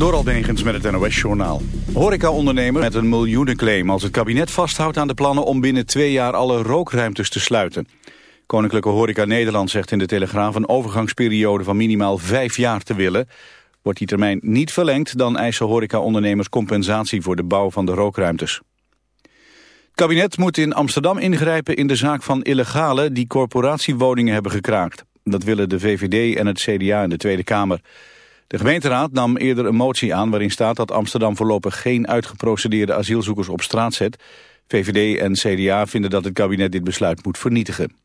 Door Albegens met het NOS-journaal. Horeca-ondernemer met een miljoenenclaim als het kabinet vasthoudt aan de plannen om binnen twee jaar alle rookruimtes te sluiten. Koninklijke Horeca Nederland zegt in de Telegraaf een overgangsperiode van minimaal vijf jaar te willen. Wordt die termijn niet verlengd, dan eisen horeca-ondernemers compensatie voor de bouw van de rookruimtes. Het kabinet moet in Amsterdam ingrijpen in de zaak van illegale die corporatiewoningen hebben gekraakt. Dat willen de VVD en het CDA in de Tweede Kamer. De gemeenteraad nam eerder een motie aan waarin staat dat Amsterdam voorlopig geen uitgeprocedeerde asielzoekers op straat zet. VVD en CDA vinden dat het kabinet dit besluit moet vernietigen.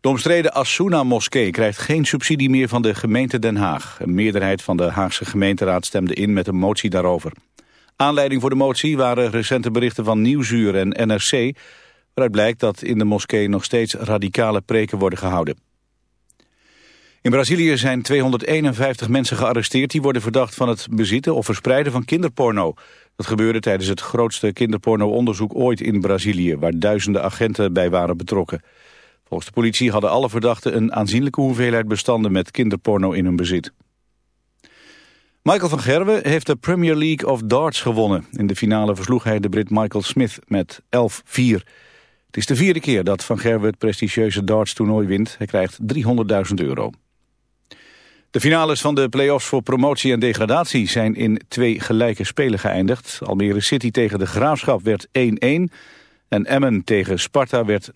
De omstreden Asuna-moskee krijgt geen subsidie meer van de gemeente Den Haag. Een meerderheid van de Haagse gemeenteraad stemde in met een motie daarover. Aanleiding voor de motie waren recente berichten van Nieuwsuur en NRC... waaruit blijkt dat in de moskee nog steeds radicale preken worden gehouden. In Brazilië zijn 251 mensen gearresteerd... die worden verdacht van het bezitten of verspreiden van kinderporno. Dat gebeurde tijdens het grootste kinderporno-onderzoek ooit in Brazilië... waar duizenden agenten bij waren betrokken. Volgens de politie hadden alle verdachten een aanzienlijke hoeveelheid bestanden... met kinderporno in hun bezit. Michael van Gerwen heeft de Premier League of Darts gewonnen. In de finale versloeg hij de Brit Michael Smith met 11-4. Het is de vierde keer dat Van Gerwen het prestigieuze darts-toernooi wint. Hij krijgt 300.000 euro. De finales van de play-offs voor promotie en degradatie zijn in twee gelijke spelen geëindigd. Almere City tegen de Graafschap werd 1-1 en Emmen tegen Sparta werd 0-0.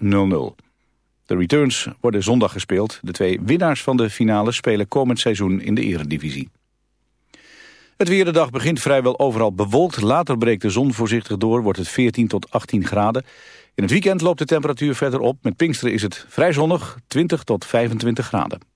De returns worden zondag gespeeld. De twee winnaars van de finales spelen komend seizoen in de eredivisie. Het weer begint vrijwel overal bewolkt. Later breekt de zon voorzichtig door, wordt het 14 tot 18 graden. In het weekend loopt de temperatuur verder op. Met Pinksteren is het vrij zonnig, 20 tot 25 graden.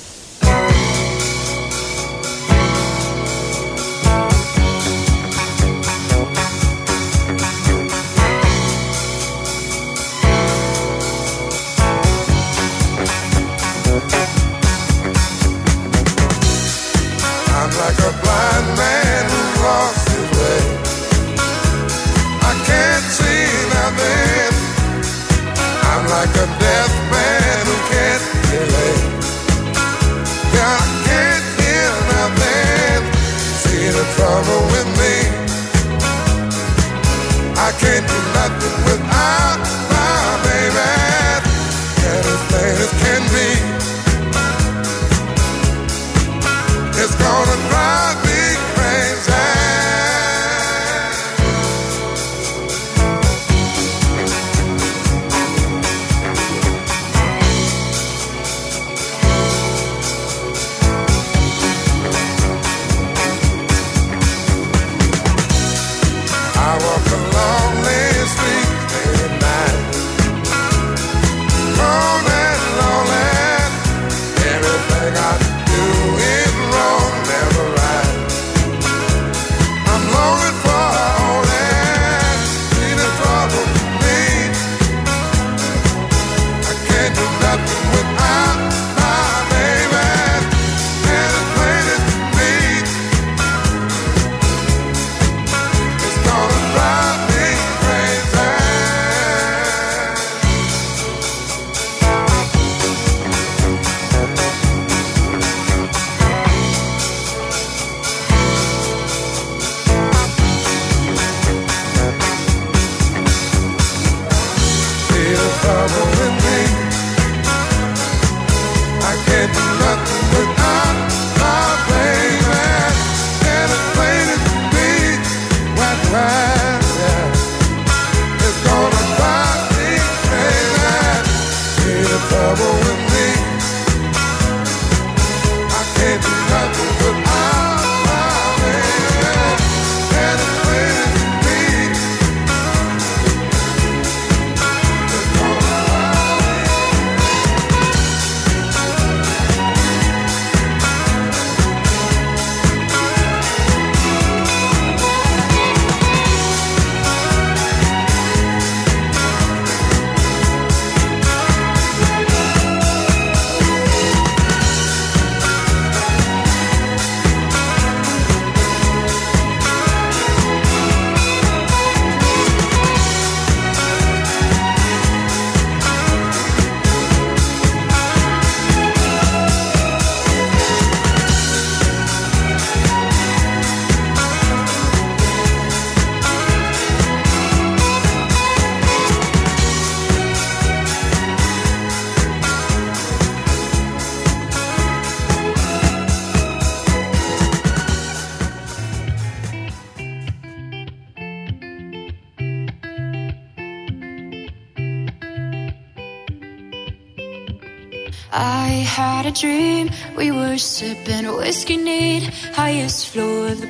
Like a deaf man who can't relate. Sipping whiskey need highest floor of the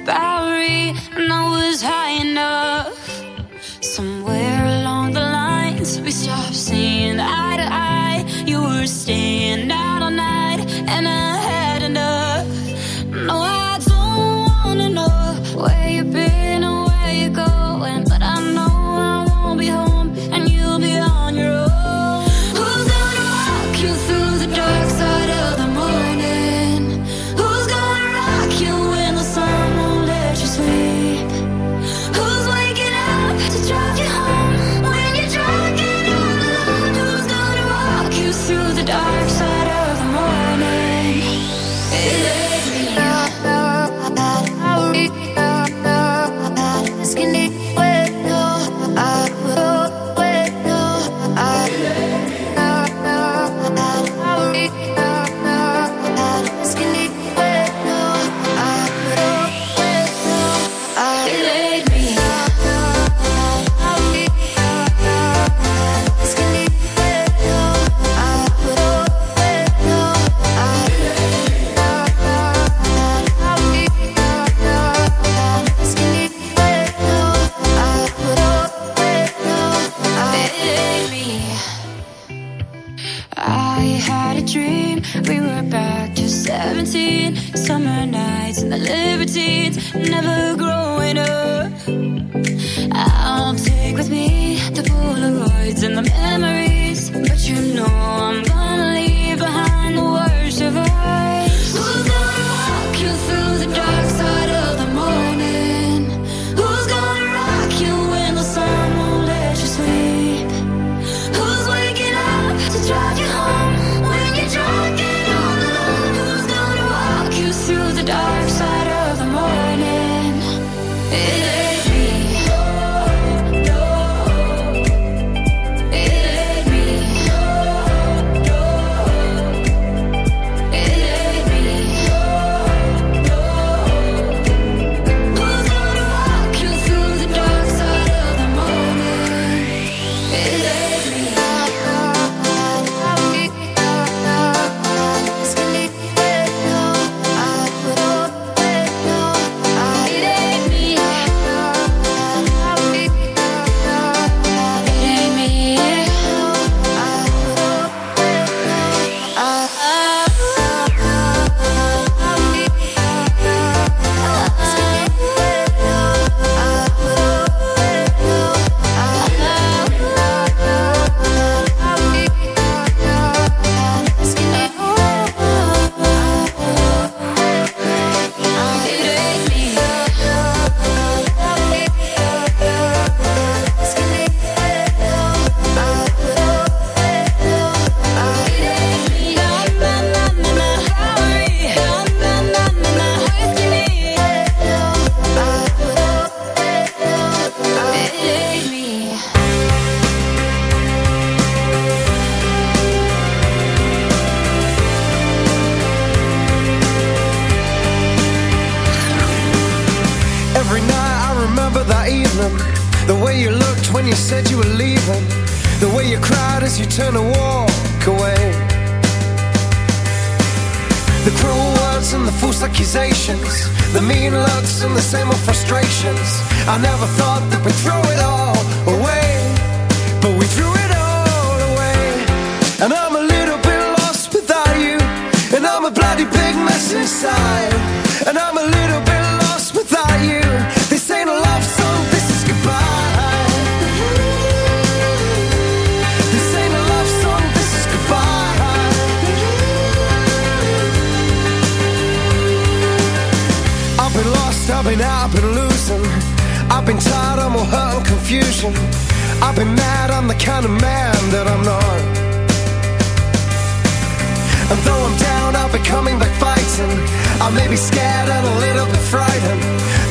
be scared and a little bit frightened.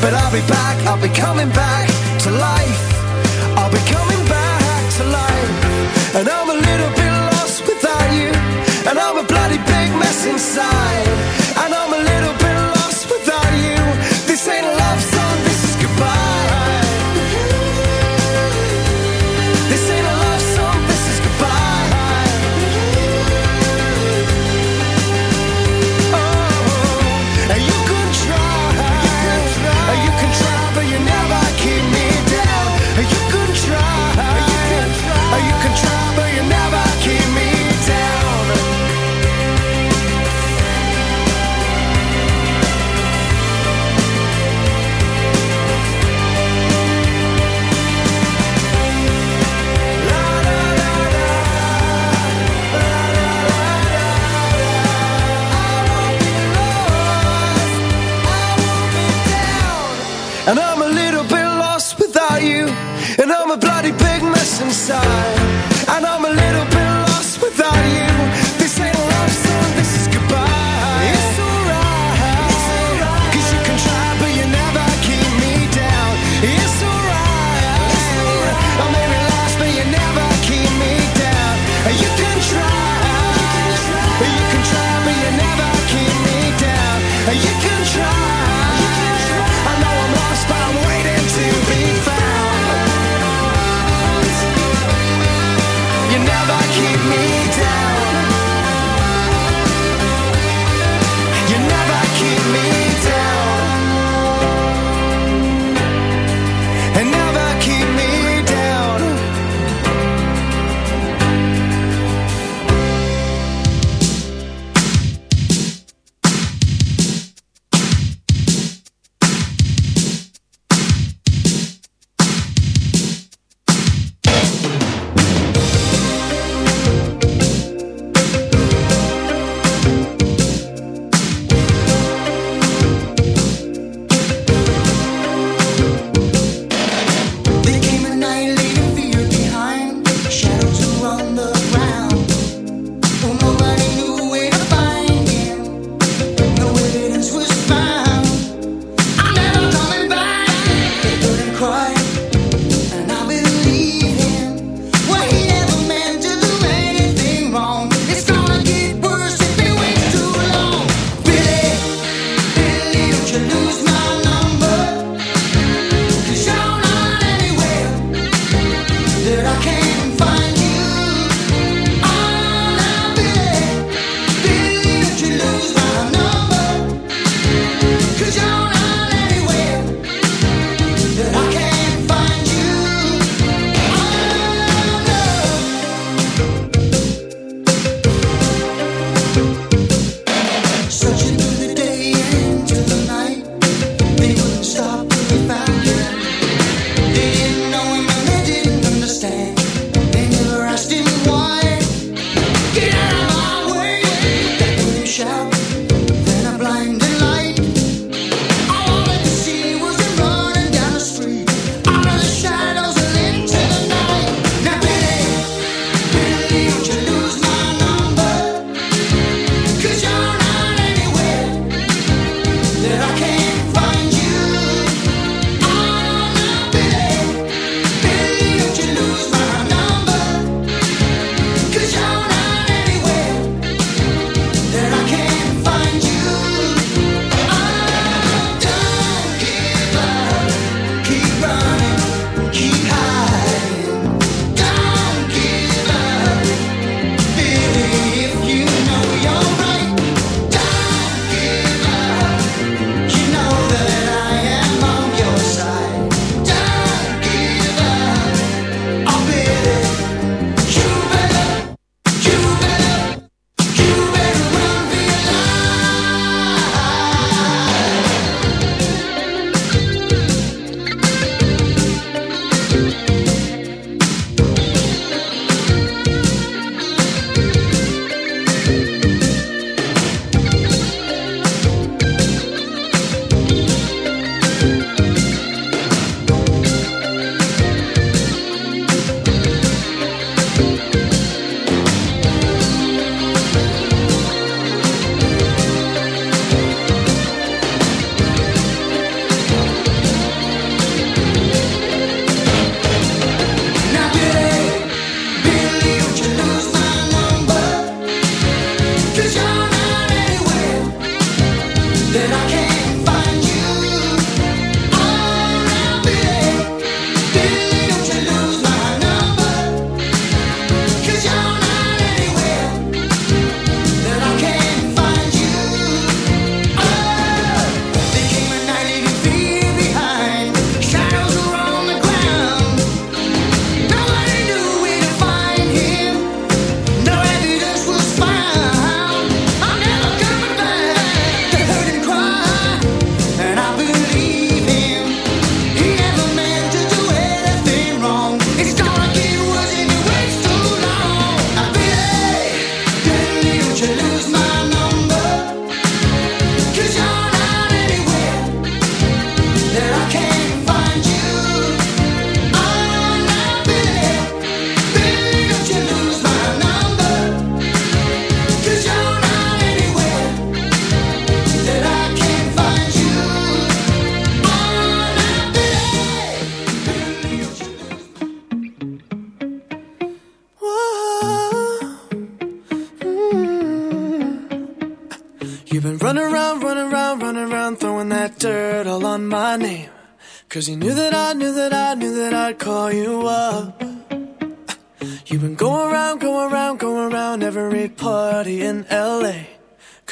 But I'll be back, I'll be coming back. side.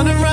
Run around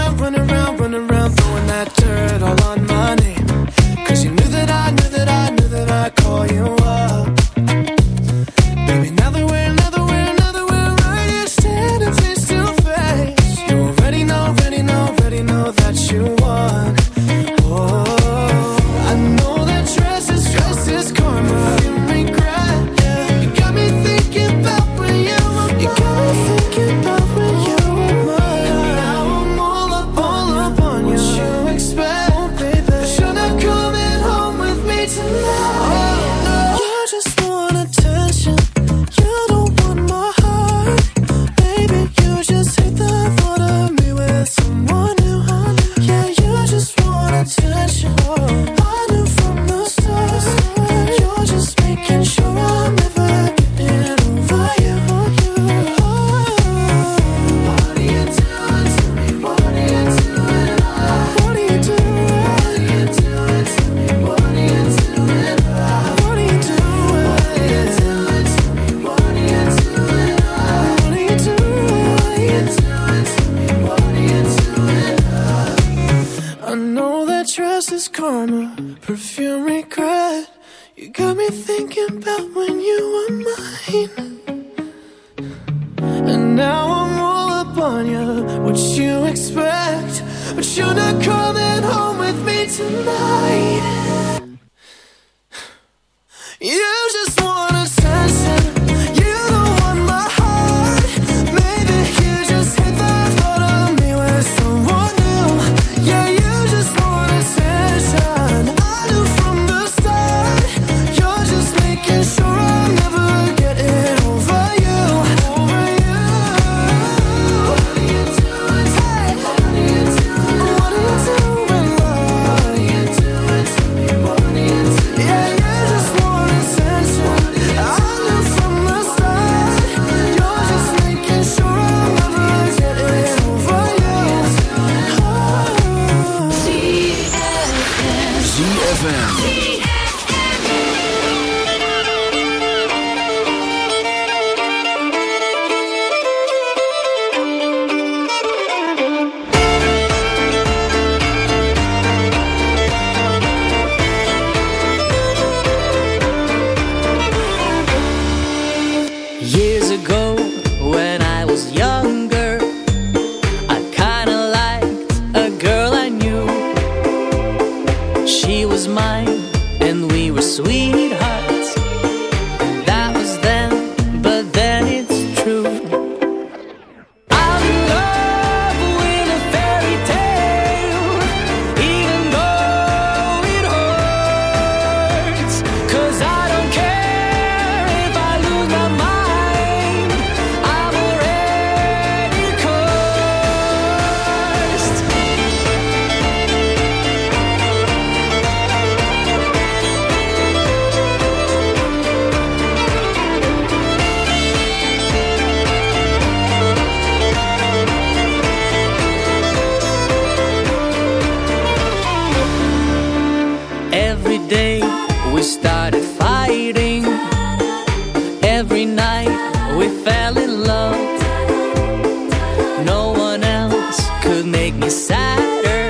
could make me sadder,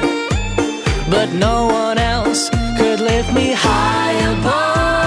but no one else could lift me high above.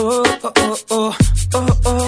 oh, oh, oh.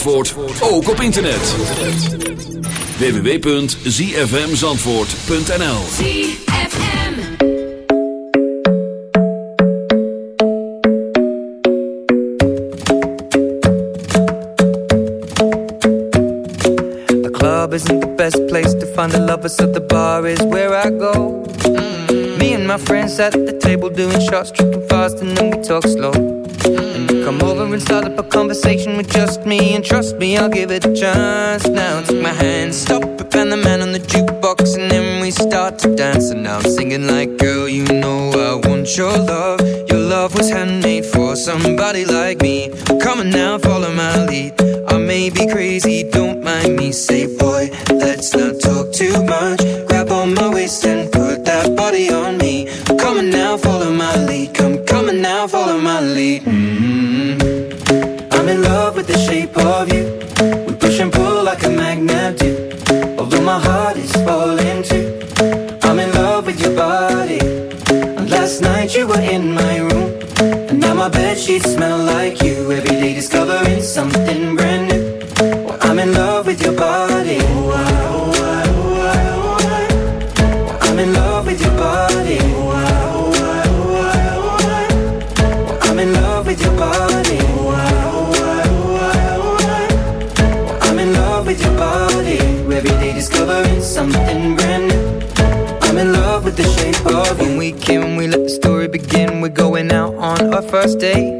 Zandvoort, ook op internet. www.zfmzandvoort.nl ZFM. The club isn't the best place to find a lover, so the bar is where I go. Mm. Me and my friends at the table doing shots, tripping fast, and then we talk slow. And you come over and start up a conversation with just me, and trust me, I'll give it a chance. Now take my hand, something brand new. Well, I'm in love with your body. I'm in love with your body. I'm in love with your body. Oh, I, oh, oh, oh, I. Well, I'm in love with your body. Every day discovering something brand new. I'm in love with the shape of you. When we came, we let the story begin. We're going out on our first date.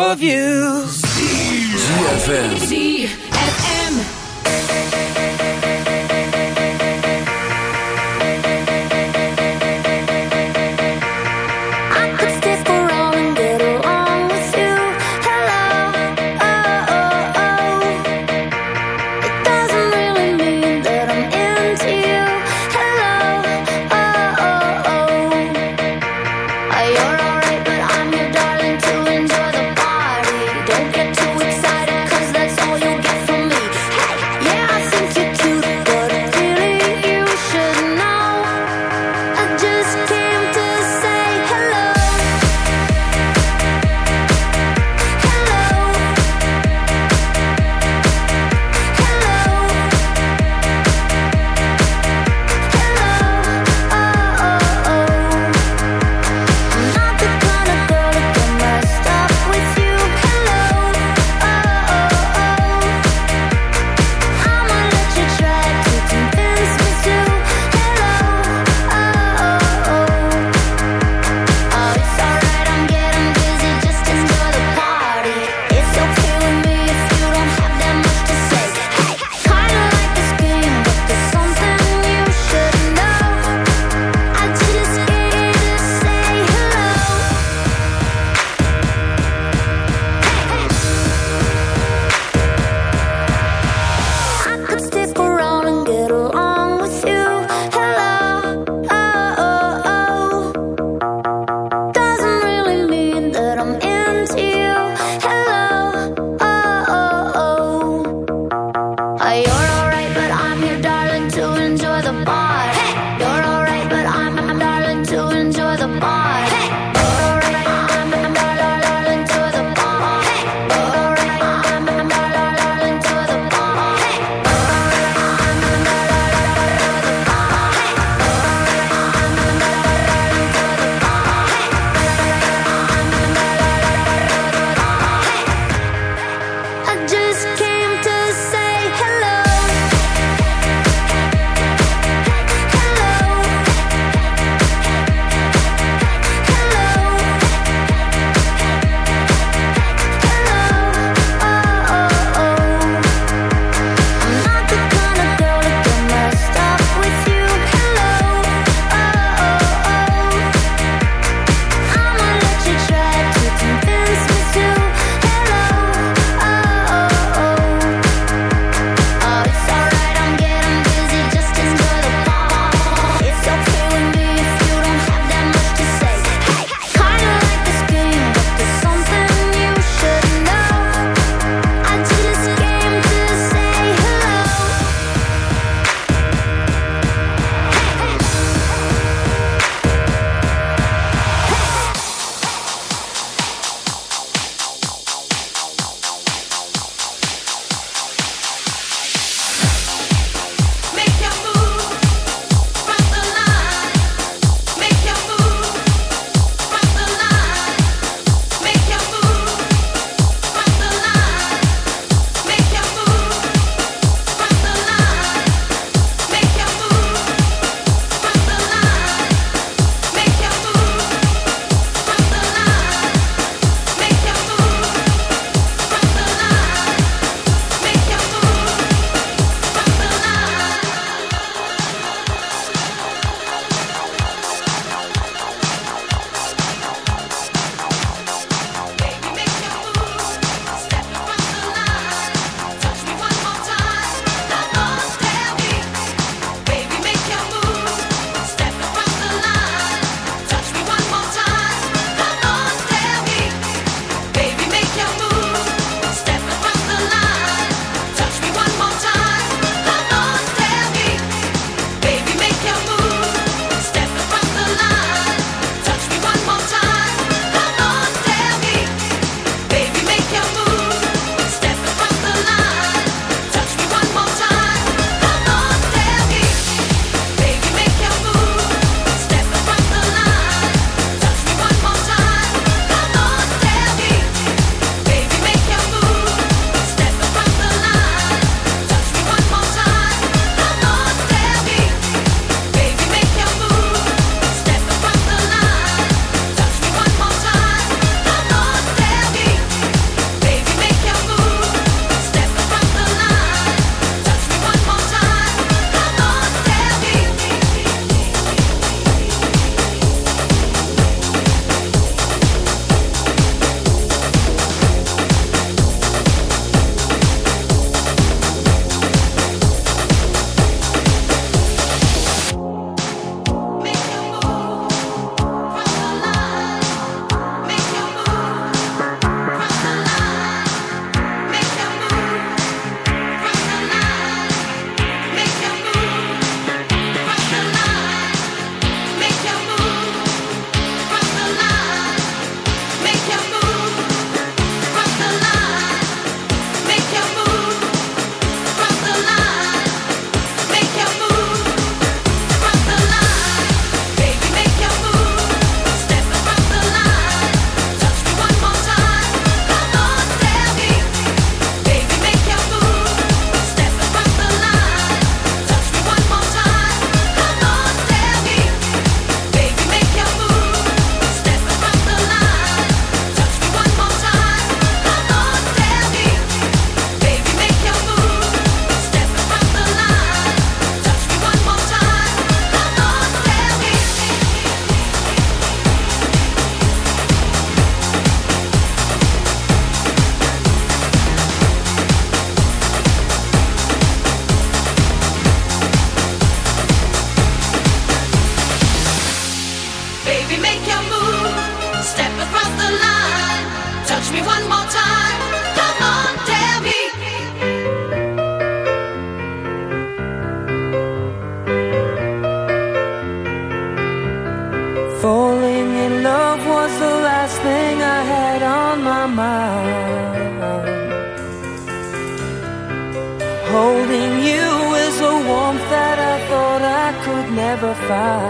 of you. ZFM. ZFM. Bye.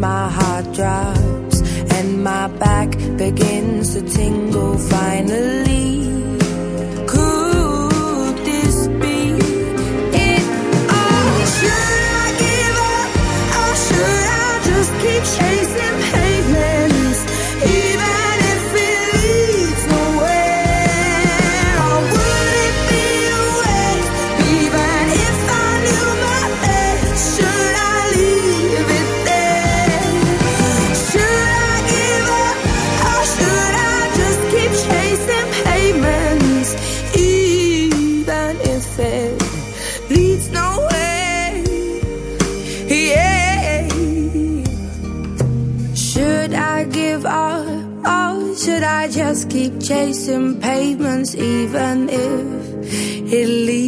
my heart even if it leaves.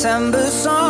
September song.